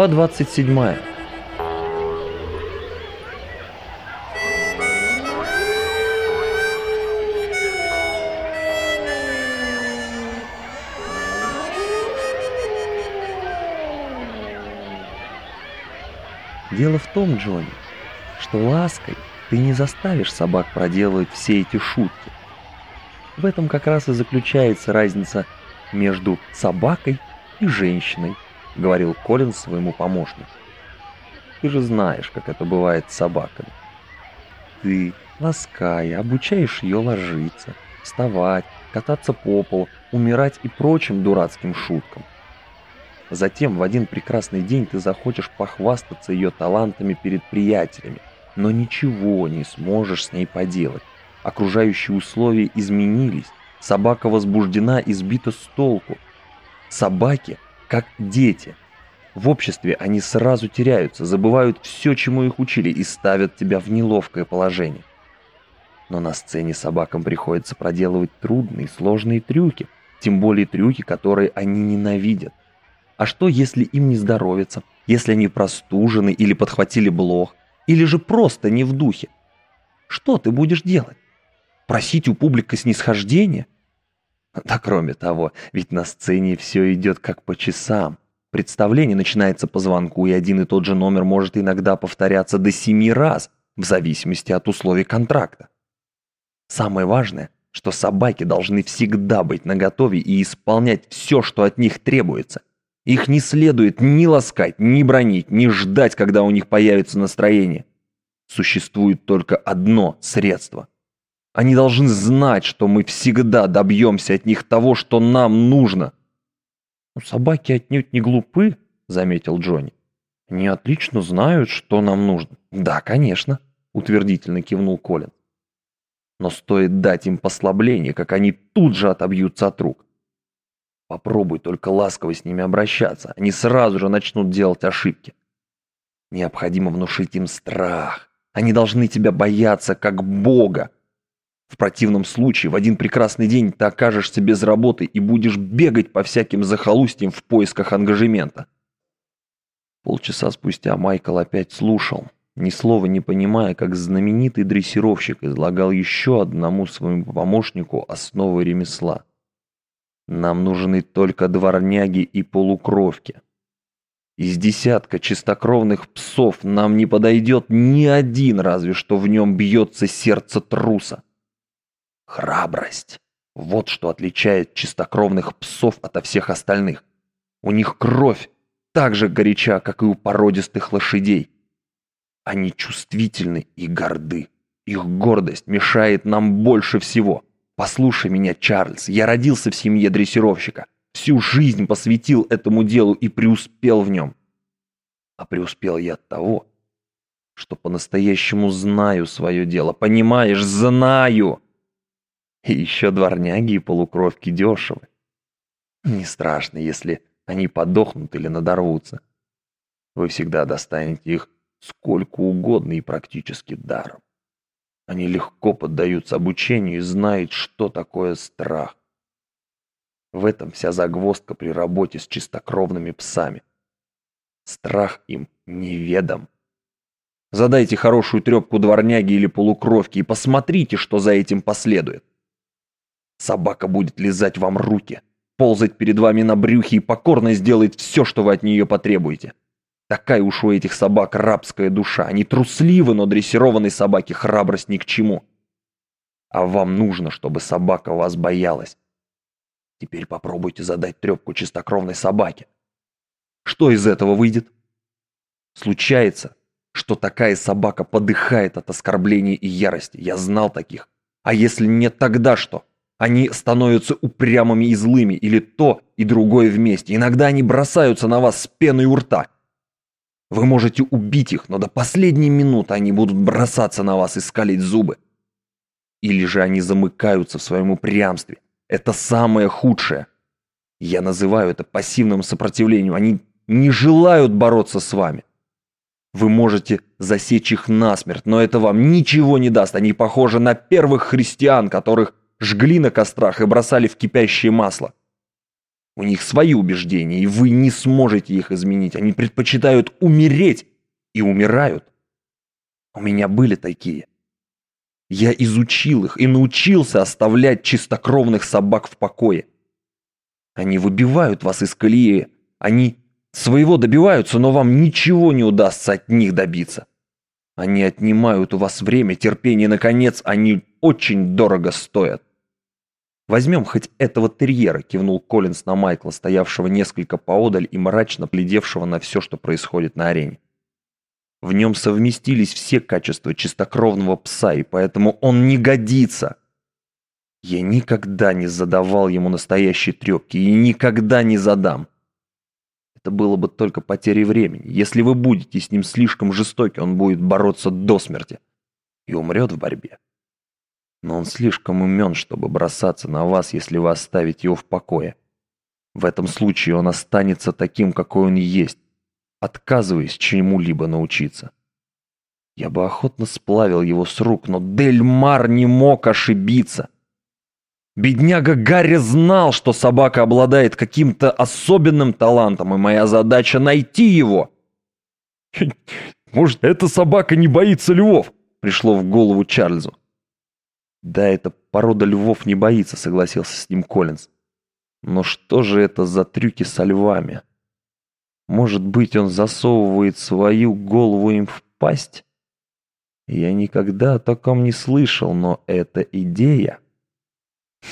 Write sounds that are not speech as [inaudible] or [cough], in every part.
Глава 27. Дело в том, Джонни, что лаской ты не заставишь собак проделывать все эти шутки. В этом как раз и заключается разница между собакой и женщиной, говорил Колин своему помощнику. Ты же знаешь, как это бывает с собаками. Ты, лаская, обучаешь ее ложиться, вставать, кататься по полу, умирать и прочим дурацким шуткам. Затем в один прекрасный день ты захочешь похвастаться ее талантами перед приятелями, но ничего не сможешь с ней поделать. Окружающие условия изменились, собака возбуждена и сбита с толку. Собаки как дети. В обществе они сразу теряются, забывают все, чему их учили, и ставят тебя в неловкое положение. Но на сцене собакам приходится проделывать трудные, сложные трюки, тем более трюки, которые они ненавидят. А что, если им не здоровится, если они простужены или подхватили блох, или же просто не в духе? Что ты будешь делать? Просить у публики снисхождения? [laughs] Да кроме того, ведь на сцене все идет как по часам. Представление начинается по звонку, и один и тот же номер может иногда повторяться до семи раз, в зависимости от условий контракта. Самое важное, что собаки должны всегда быть наготове и исполнять все, что от них требуется. Их не следует ни ласкать, ни бронить, ни ждать, когда у них появится настроение. Существует только одно средство. Они должны знать, что мы всегда добьемся от них того, что нам нужно. «Ну, «Собаки отнюдь не глупы», — заметил Джонни. «Они отлично знают, что нам нужно». «Да, конечно», — утвердительно кивнул Колин. «Но стоит дать им послабление, как они тут же отобьются от рук. Попробуй только ласково с ними обращаться, они сразу же начнут делать ошибки. Необходимо внушить им страх. Они должны тебя бояться, как Бога. В противном случае в один прекрасный день ты окажешься без работы и будешь бегать по всяким захолустьям в поисках ангажемента. Полчаса спустя Майкл опять слушал, ни слова не понимая, как знаменитый дрессировщик излагал еще одному своему помощнику основы ремесла. Нам нужны только дворняги и полукровки. Из десятка чистокровных псов нам не подойдет ни один, разве что в нем бьется сердце труса. Храбрость. Вот что отличает чистокровных псов ото всех остальных. У них кровь так же горяча, как и у породистых лошадей. Они чувствительны и горды. Их гордость мешает нам больше всего. Послушай меня, Чарльз, я родился в семье дрессировщика. Всю жизнь посвятил этому делу и преуспел в нем. А преуспел я от того, что по-настоящему знаю свое дело. Понимаешь, знаю. И еще дворняги и полукровки дешевы. Не страшно, если они подохнут или надорвутся. Вы всегда достанете их сколько угодно и практически даром. Они легко поддаются обучению и знают, что такое страх. В этом вся загвоздка при работе с чистокровными псами. Страх им неведом. Задайте хорошую трепку дворняги или полукровки и посмотрите, что за этим последует. Собака будет лизать вам руки, ползать перед вами на брюхе и покорно сделает все, что вы от нее потребуете. Такая уж у этих собак рабская душа. Они трусливы, но дрессированной собаке храбрость ни к чему. А вам нужно, чтобы собака вас боялась. Теперь попробуйте задать трепку чистокровной собаке. Что из этого выйдет? Случается, что такая собака подыхает от оскорблений и ярости. Я знал таких. А если нет, тогда что? Они становятся упрямыми и злыми, или то и другое вместе. Иногда они бросаются на вас с пеной у рта. Вы можете убить их, но до последней минуты они будут бросаться на вас и скалить зубы. Или же они замыкаются в своем упрямстве. Это самое худшее. Я называю это пассивным сопротивлением. Они не желают бороться с вами. Вы можете засечь их насмерть, но это вам ничего не даст. Они похожи на первых христиан, которых жгли на кострах и бросали в кипящее масло. У них свои убеждения, и вы не сможете их изменить. Они предпочитают умереть и умирают. У меня были такие. Я изучил их и научился оставлять чистокровных собак в покое. Они выбивают вас из колеи. Они своего добиваются, но вам ничего не удастся от них добиться. Они отнимают у вас время, терпение, наконец, они очень дорого стоят. Возьмем хоть этого терьера, кивнул Коллинс на Майкла, стоявшего несколько поодаль и мрачно глядевшего на все, что происходит на арене. В нем совместились все качества чистокровного пса, и поэтому он не годится. Я никогда не задавал ему настоящие трепки и никогда не задам. Это было бы только потерей времени. Если вы будете с ним слишком жестоки, он будет бороться до смерти и умрет в борьбе. Но он слишком умен, чтобы бросаться на вас, если вы оставите его в покое. В этом случае он останется таким, какой он есть, отказываясь чему-либо научиться. Я бы охотно сплавил его с рук, но Дельмар не мог ошибиться. Бедняга Гарри знал, что собака обладает каким-то особенным талантом, и моя задача найти его. [laughs] «Может, эта собака не боится львов?» пришло в голову Чарльзу. «Да, эта порода львов не боится», — согласился с ним Коллинз. «Но что же это за трюки со львами? Может быть, он засовывает свою голову им в пасть? Я никогда о таком не слышал, но это идея.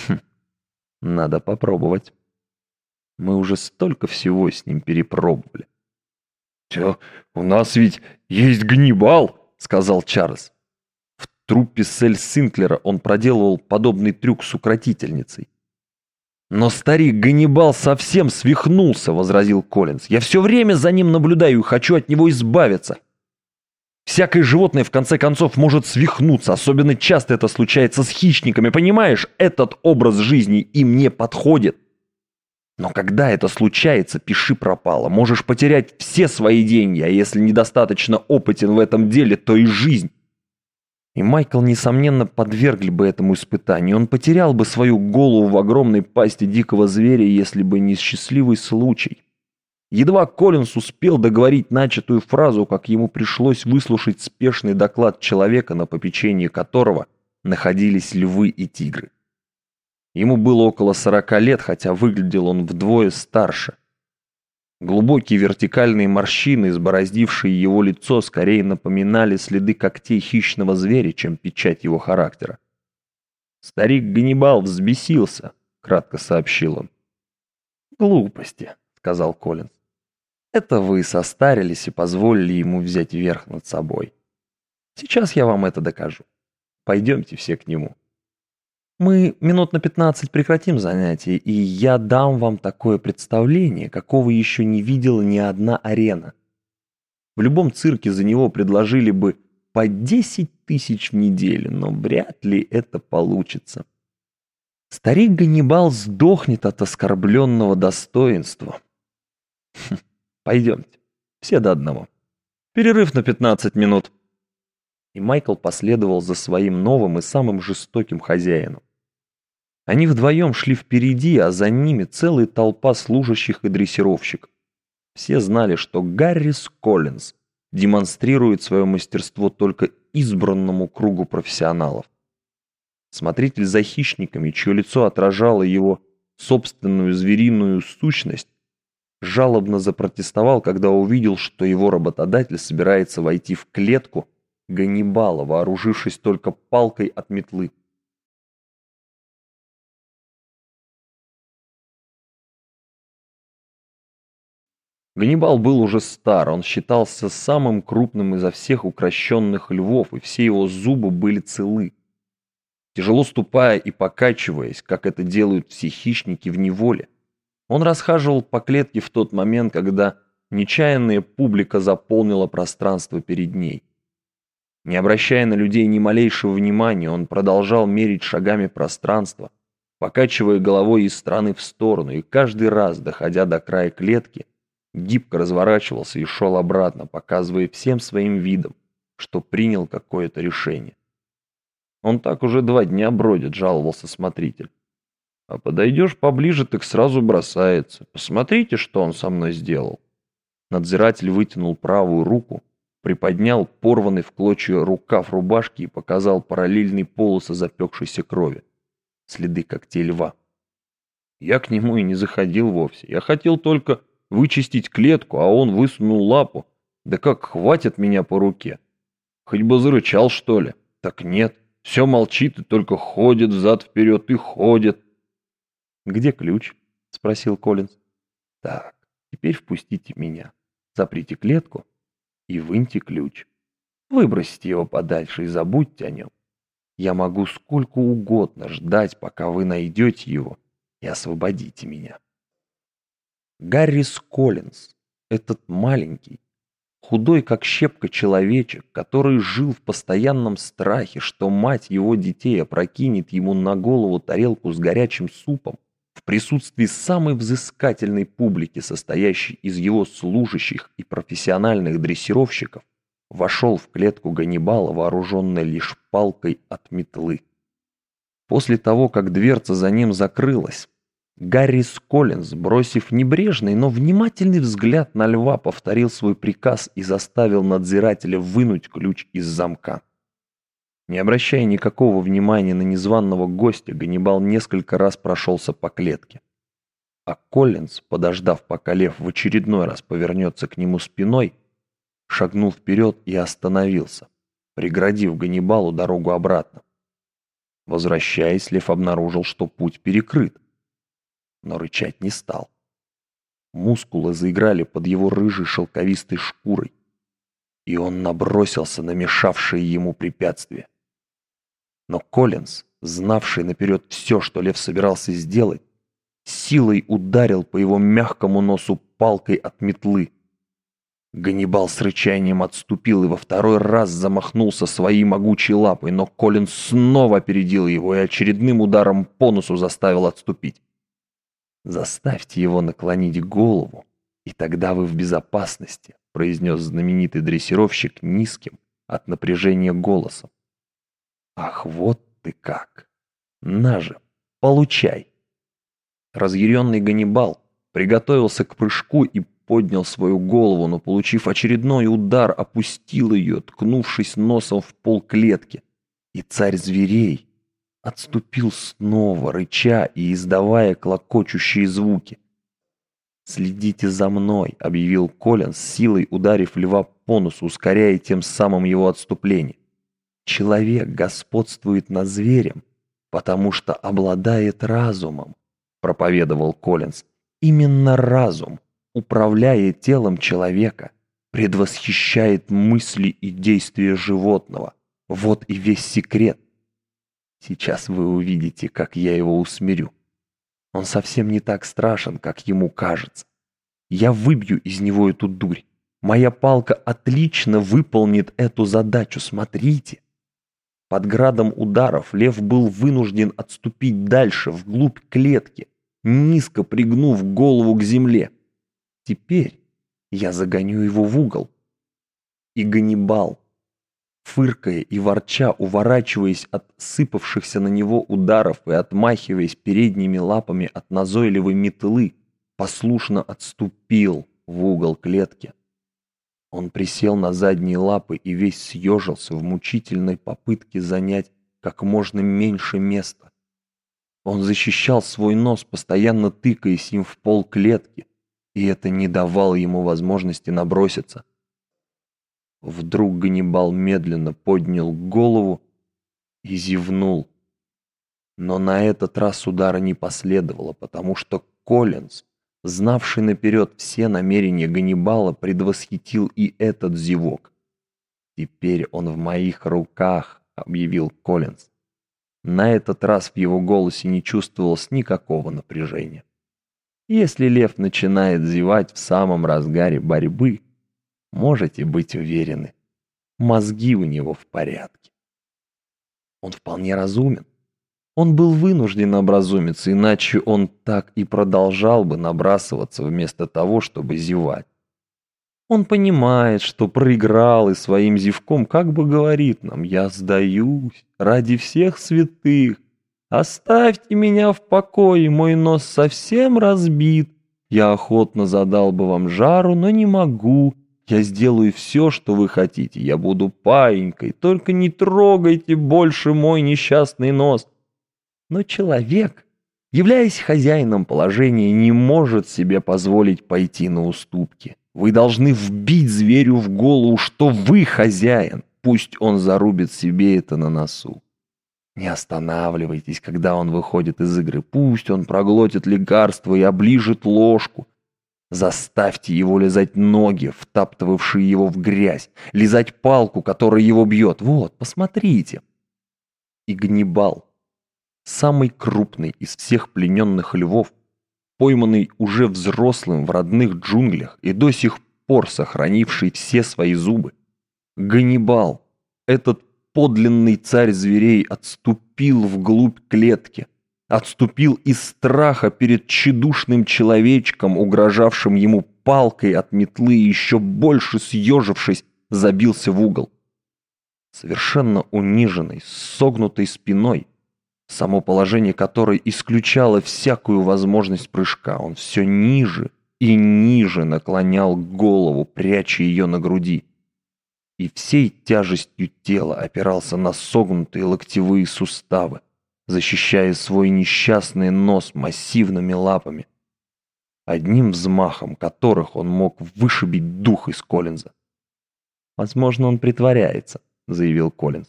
Хм, надо попробовать. Мы уже столько всего с ним перепробовали». «У нас ведь есть Гнибал», — сказал Чарльз труппе Сель Синклера он проделывал подобный трюк с укротительницей. «Но старик Ганнибал совсем свихнулся», — возразил Коллинз. «Я все время за ним наблюдаю и хочу от него избавиться». Всякое животное, в конце концов, может свихнуться. Особенно часто это случается с хищниками. Понимаешь, этот образ жизни им не подходит. Но когда это случается, пиши пропало. Можешь потерять все свои деньги, а если недостаточно опытен в этом деле, то и жизнь. И Майкл, несомненно, подвергли бы этому испытанию. Он потерял бы свою голову в огромной пасти дикого зверя, если бы не счастливый случай. Едва Коллинс успел договорить начатую фразу, как ему пришлось выслушать спешный доклад человека, на попечении которого находились львы и тигры. Ему было около сорока лет, хотя выглядел он вдвое старше – Глубокие вертикальные морщины, избороздившие его лицо, скорее напоминали следы когтей хищного зверя, чем печать его характера. «Старик Ганнибал взбесился», — кратко сообщил он. «Глупости», — сказал Коллинз. «Это вы состарились и позволили ему взять верх над собой. Сейчас я вам это докажу. Пойдемте все к нему». Мы минут на 15 прекратим занятие, и я дам вам такое представление, какого еще не видела ни одна арена. В любом цирке за него предложили бы по 10 тысяч в неделю, но вряд ли это получится. Старик Ганнибал сдохнет от оскорбленного достоинства. Хм, пойдемте, все до одного. Перерыв на 15 минут. И Майкл последовал за своим новым и самым жестоким хозяином. Они вдвоем шли впереди, а за ними целая толпа служащих и дрессировщиков. Все знали, что Гаррис Коллинз демонстрирует свое мастерство только избранному кругу профессионалов. Смотритель за хищниками, чье лицо отражало его собственную звериную сущность, жалобно запротестовал, когда увидел, что его работодатель собирается войти в клетку Ганнибала, вооружившись только палкой от метлы. Ганнибал был уже стар, он считался самым крупным изо всех укращенных львов, и все его зубы были целы. Тяжело ступая и покачиваясь, как это делают все хищники в неволе, он расхаживал по клетке в тот момент, когда нечаянная публика заполнила пространство перед ней. Не обращая на людей ни малейшего внимания, он продолжал мерить шагами пространство, покачивая головой из стороны в сторону, и каждый раз, доходя до края клетки, гибко разворачивался и шел обратно, показывая всем своим видом, что принял какое-то решение. «Он так уже два дня бродит», — жаловался смотритель. А подойдешь поближе, так сразу бросается. Посмотрите, что он со мной сделал. Надзиратель вытянул правую руку, приподнял порванный в клочья рукав рубашки и показал параллельные полосы запекшейся крови. Следы когтей льва. Я к нему и не заходил вовсе. Я хотел только вычистить клетку, а он высунул лапу. Да как хватит меня по руке. Хоть бы зарычал, что ли. Так нет, все молчит и только ходит взад-вперед и ходит. «Где ключ?» — спросил Коллинз. «Так, теперь впустите меня. Заприте клетку и выньте ключ. Выбросьте его подальше и забудьте о нем. Я могу сколько угодно ждать, пока вы найдете его и освободите меня». Гаррис Коллинз, этот маленький, худой как щепка человечек, который жил в постоянном страхе, что мать его детей опрокинет ему на голову тарелку с горячим супом, в присутствии самой взыскательной публики, состоящей из его служащих и профессиональных дрессировщиков, вошел в клетку Ганнибала, вооруженный лишь палкой от метлы. После того, как дверца за ним закрылась, Гарри Сколлинз, бросив небрежный, но внимательный взгляд на льва, повторил свой приказ и заставил надзирателя вынуть ключ из замка. Не обращая никакого внимания на незваного гостя, Ганнибал несколько раз прошелся по клетке. А Коллинз, подождав, пока лев в очередной раз повернется к нему спиной, шагнул вперед и остановился, преградив Ганнибалу дорогу обратно. Возвращаясь, лев обнаружил, что путь перекрыт, но рычать не стал. Мускулы заиграли под его рыжей шелковистой шкурой, и он набросился на мешавшие ему препятствия. Но Коллинз, знавший наперед все, что Лев собирался сделать, силой ударил по его мягкому носу палкой от метлы. Ганнибал с рычанием отступил и во второй раз замахнулся своей могучей лапой, но Коллинз снова опередил его и очередным ударом по носу заставил отступить. «Заставьте его наклонить голову, и тогда вы в безопасности», произнес знаменитый дрессировщик низким от напряжения голосом. Ах, вот ты как! На же, получай! Разъяренный Ганнибал приготовился к прыжку и поднял свою голову, но, получив очередной удар, опустил ее, ткнувшись носом в пол клетки. И царь зверей отступил снова, рыча и издавая клокочущие звуки. «Следите за мной», — объявил Колин, с силой ударив льва по носу, ускоряя тем самым его отступление. Человек господствует над зверем, потому что обладает разумом, проповедовал Коллинз. Именно разум, управляя телом человека, предвосхищает мысли и действия животного. Вот и весь секрет. Сейчас вы увидите, как я его усмирю. Он совсем не так страшен, как ему кажется. Я выбью из него эту дурь. Моя палка отлично выполнит эту задачу, смотрите. Под градом ударов лев был вынужден отступить дальше, вглубь клетки, низко пригнув голову к земле. Теперь я загоню его в угол. И Ганнибал, фыркая и ворча, уворачиваясь от сыпавшихся на него ударов и отмахиваясь передними лапами от назойливой метлы, послушно отступил в угол клетки. Он присел на задние лапы и весь съежился в мучительной попытке занять как можно меньше места. Он защищал свой нос, постоянно тыкаясь им в пол клетки, и это не давало ему возможности наброситься. Вдруг Ганнибал медленно поднял голову и зевнул. Но на этот раз удара не последовало, потому что Коллинз знавший наперед все намерения Ганнибала, предвосхитил и этот зевок. «Теперь он в моих руках», — объявил Коллинз. На этот раз в его голосе не чувствовалось никакого напряжения. Если лев начинает зевать в самом разгаре борьбы, можете быть уверены, мозги у него в порядке. Он вполне разумен. Он был вынужден образумиться, иначе он так и продолжал бы набрасываться вместо того, чтобы зевать. Он понимает, что проиграл и своим зевком как бы говорит нам «Я сдаюсь ради всех святых». Оставьте меня в покое, мой нос совсем разбит. Я охотно задал бы вам жару, но не могу. Я сделаю все, что вы хотите. Я буду паинькой, только не трогайте больше мой несчастный нос. Но человек, являясь хозяином положения, не может себе позволить пойти на уступки. Вы должны вбить зверю в голову, что вы хозяин. Пусть он зарубит себе это на носу. Не останавливайтесь, когда он выходит из игры. Пусть он проглотит лекарство и оближет ложку. Заставьте его лизать ноги, втаптывавшие его в грязь, лизать палку, которая его бьет. Вот, посмотрите. И Гнибал, самый крупный из всех плененных львов, пойманный уже взрослым в родных джунглях и до сих пор сохранивший все свои зубы, Ганнибал, этот подлинный царь зверей отступил вглубь клетки, отступил из страха перед тщедушным человечком, угрожавшим ему палкой от метлы и еще больше съежившись, забился в угол. Совершенно униженный, с согнутой спиной, само положение которой исключало всякую возможность прыжка, он все ниже и ниже наклонял голову, пряча ее на груди и всей тяжестью тела опирался на согнутые локтевые суставы, защищая свой несчастный нос массивными лапами, одним взмахом которых он мог вышибить дух из Коллинза. «Возможно, он притворяется», — заявил Коллинз.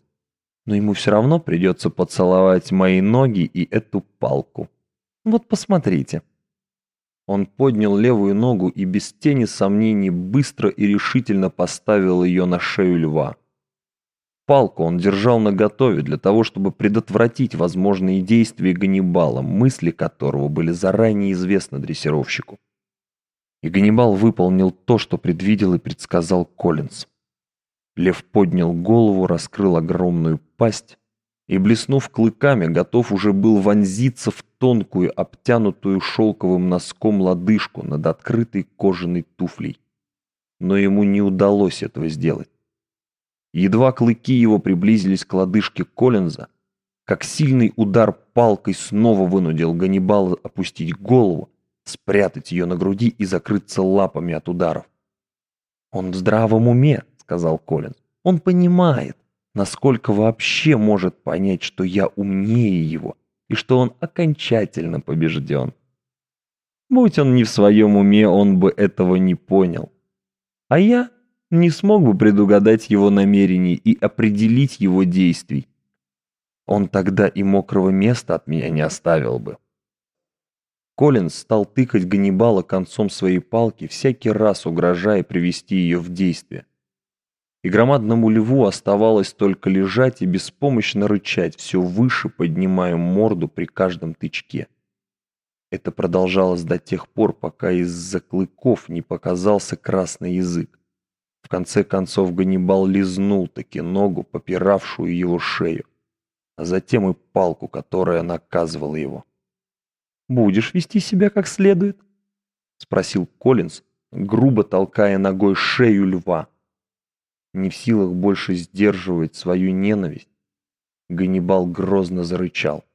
«Но ему все равно придется поцеловать мои ноги и эту палку. Вот посмотрите». Он поднял левую ногу и без тени сомнений быстро и решительно поставил ее на шею льва. Палку он держал наготове для того, чтобы предотвратить возможные действия Ганнибала, мысли которого были заранее известны дрессировщику. И Ганнибал выполнил то, что предвидел и предсказал Коллинз. Лев поднял голову, раскрыл огромную пасть и, блеснув клыками, готов уже был вонзиться в тонкую, обтянутую шелковым носком лодыжку над открытой кожаной туфлей. Но ему не удалось этого сделать. Едва клыки его приблизились к лодыжке Коллинза, как сильный удар палкой снова вынудил Ганнибала опустить голову, спрятать ее на груди и закрыться лапами от ударов. «Он в здравом уме», — сказал Коллинз. «Он понимает насколько вообще может понять, что я умнее его и что он окончательно побежден. Будь он не в своем уме, он бы этого не понял. А я не смог бы предугадать его намерений и определить его действий. Он тогда и мокрого места от меня не оставил бы. Коллинз стал тыкать Ганнибала концом своей палки, всякий раз угрожая привести ее в действие и громадному льву оставалось только лежать и беспомощно рычать, все выше поднимая морду при каждом тычке. Это продолжалось до тех пор, пока из-за клыков не показался красный язык. В конце концов Ганнибал лизнул таки ногу, попиравшую его шею, а затем и палку, которая наказывала его. «Будешь вести себя как следует?» — спросил Коллинз, грубо толкая ногой шею льва не в силах больше сдерживать свою ненависть, Ганнибал грозно зарычал.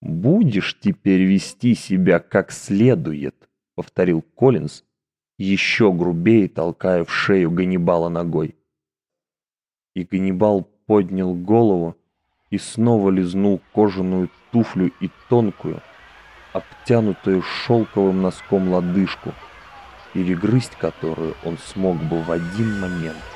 «Будешь теперь вести себя как следует», — повторил Коллинз, еще грубее толкая в шею Ганнибала ногой. И Ганнибал поднял голову и снова лизнул кожаную туфлю и тонкую, обтянутую шелковым носком лодыжку, перегрызть которую он смог бы в один момент.